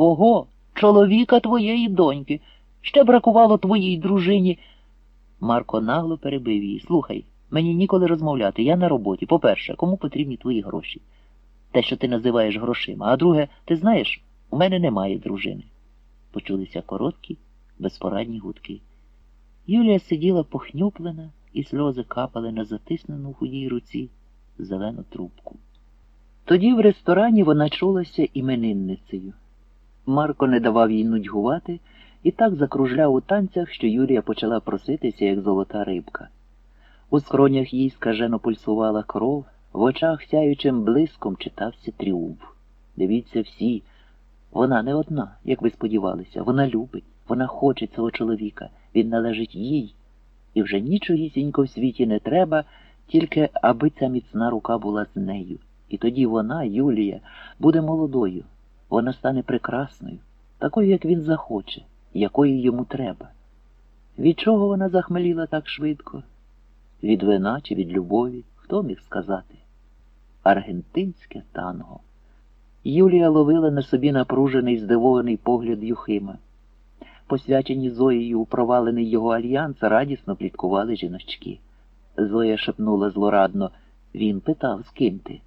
Кого? Чоловіка твоєї доньки. Ще бракувало твоїй дружині. Марко нагло перебив її. Слухай, мені ніколи розмовляти, я на роботі. По-перше, кому потрібні твої гроші? Те, що ти називаєш грошима. А друге, ти знаєш, у мене немає дружини. Почулися короткі, безпорадні гудки. Юлія сиділа похнюплена, і сльози капали на затиснену худій руці зелену трубку. Тоді в ресторані вона чулася іменинницею. Марко не давав їй нудьгувати і так закружляв у танцях, що Юлія почала проситися, як золота рибка. У скронях їй скажено пульсувала кров, в очах сяючим блиском читався тріумф. Дивіться всі, вона не одна, як ви сподівалися, вона любить, вона хоче цього чоловіка, він належить їй. І вже нічогісінько в світі не треба, тільки аби ця міцна рука була з нею. І тоді вона, Юлія, буде молодою, вона стане прекрасною, такою, як він захоче, якої йому треба. Від чого вона захмеліла так швидко? Від вина чи від любові, хто міг сказати? Аргентинське танго. Юлія ловила на собі напружений, здивований погляд Юхима. Посвячені Зоєю у провалений його альянс радісно пліткували жіночки. Зоя шепнула злорадно він питав, з ким ти?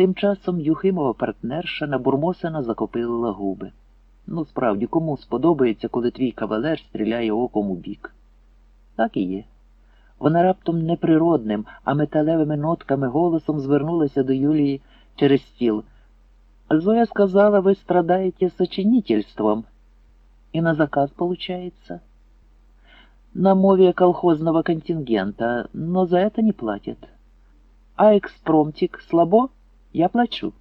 Тим часом Юхимова партнерша набурмосена закопилила губи. Ну, справді, кому сподобається, коли твій кавалер стріляє оком у бік? Так і є. Вона раптом неприродним, а металевими нотками голосом звернулася до Юлії через стіл. Зоя сказала, вы страдаете сочинительством. И на заказ получается. На мове колхозного контингента, но за это не платят. А експромтик слабо? Я плачу.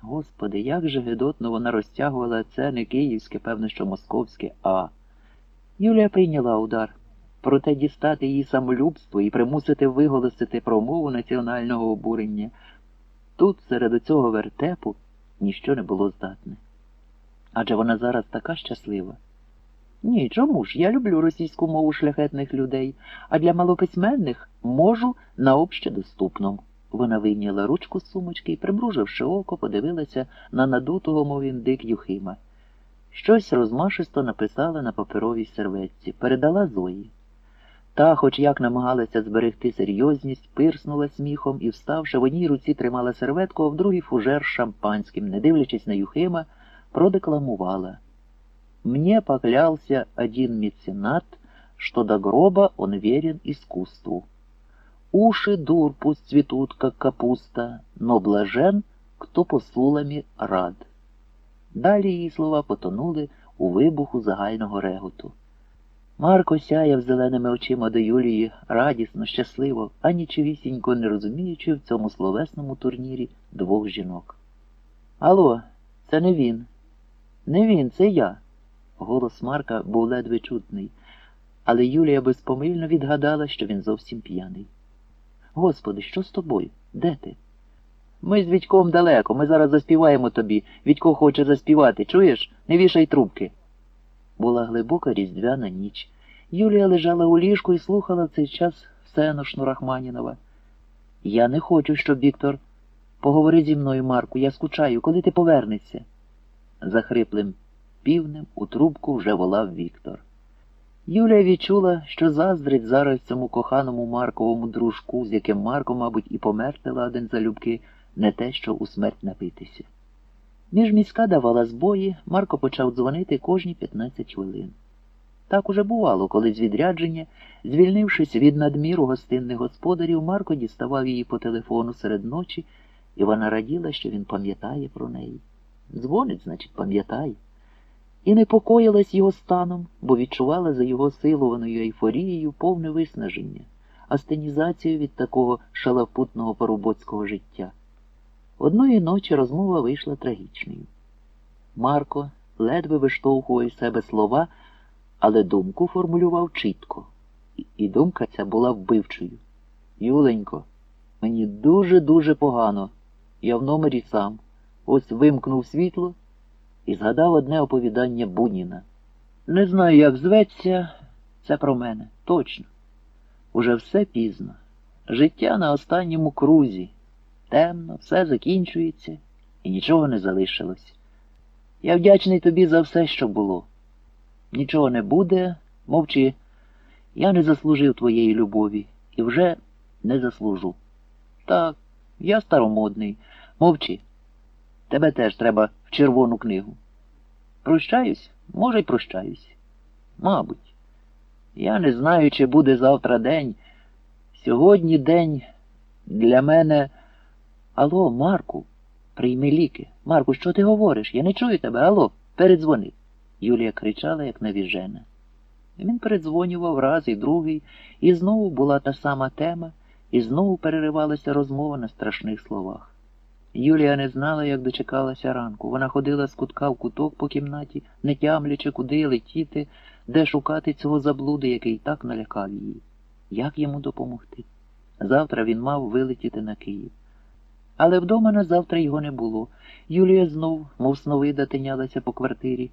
Господи, як же гидотно вона розтягувала це не київське, певно, що московське, а. Юлія прийняла удар. Проте дістати її самолюбство і примусити виголосити промову національного обурення. Тут, серед цього вертепу, ніщо не було здатне. Адже вона зараз така щаслива. Ні, чому ж? Я люблю російську мову шляхетних людей, а для малописьменних можу на общедоступному. Вона вийняла ручку з сумочки і, примруживши око, подивилася на надутого, мов індик Юхима. Щось розмашисто написала на паперовій серветці, передала Зої. Та, хоч як намагалася зберегти серйозність, пирснула сміхом і, вставши, в одній руці тримала серветку, а в другій фужер шампанським, не дивлячись на Юхима, продекламувала. Мне поклялся один меценат, что до гроба он верен искусству. Уши дур пусть цветут, как капуста, но блажен, кто посулами рад. Далі її слова потонули у вибуху загального реготу. Марко сяяв зеленими очима до Юлії радісно, щасливо, а нічогісінько не розуміючи в цьому словесному турнірі двох жінок. Алло, це не він. Не він, це я. Голос Марка був ледве чутний, але Юлія безпомильно відгадала, що він зовсім п'яний. Господи, що з тобою? Де ти? Ми з Вітьком далеко, ми зараз заспіваємо тобі. Вітько хоче заспівати, чуєш? Не вішай трубки. Була глибока різдвяна ніч. Юлія лежала у ліжку і слухала в цей час Сеношну Рахманінова. Я не хочу, щоб Віктор. Поговори зі мною, Марку, я скучаю, коли ти повернешся. Захриплим півнем у трубку вже волав Віктор. Юлія відчула, що заздрить зараз цьому коханому Марковому дружку, з яким Марко, мабуть, і померти ладен залюбки, не те, що у смерть напитися. Міжміська давала збої, Марко почав дзвонити кожні 15 хвилин. Так уже бувало, коли з відрядження, звільнившись від надміру гостинних господарів, Марко діставав її по телефону серед ночі, і вона раділа, що він пам'ятає про неї. Дзвонить, значить, пам'ятає. І непокоїлась його станом, бо відчувала за його силованою ейфорією повне виснаження, астенізацію від такого шалапутного парубоцького життя. Одної ночі розмова вийшла трагічною. Марко ледве виштовхував із себе слова, але думку формулював чітко, і думка ця була вбивчою. Юленько, мені дуже-дуже погано. Я в номері сам. Ось вимкнув світло і згадав одне оповідання Буніна. Не знаю, як зветься, це про мене, точно. Уже все пізно. Життя на останньому крузі. Темно, все закінчується і нічого не залишилось. Я вдячний тобі за все, що було. Нічого не буде, мовчи. Я не заслужив твоєї любові і вже не заслужу. Так, я старомодний. Мовчи. Тебе теж треба червону книгу. Прощаюсь? Може, й прощаюсь. Мабуть. Я не знаю, чи буде завтра день. Сьогодні день для мене. Алло, Марку, прийми ліки. Марку, що ти говориш? Я не чую тебе. Алло, передзвони. Юлія кричала, як навіжена. Він передзвонював раз і другий, і знову була та сама тема, і знову переривалася розмова на страшних словах. Юлія не знала, як дочекалася ранку. Вона ходила з кутка в куток по кімнаті, не тямлячи, куди летіти, де шукати цього заблуди, який так налякав її. Як йому допомогти? Завтра він мав вилетіти на Київ. Але вдома на завтра його не було. Юлія знов, мов сновида, тинялася по квартирі.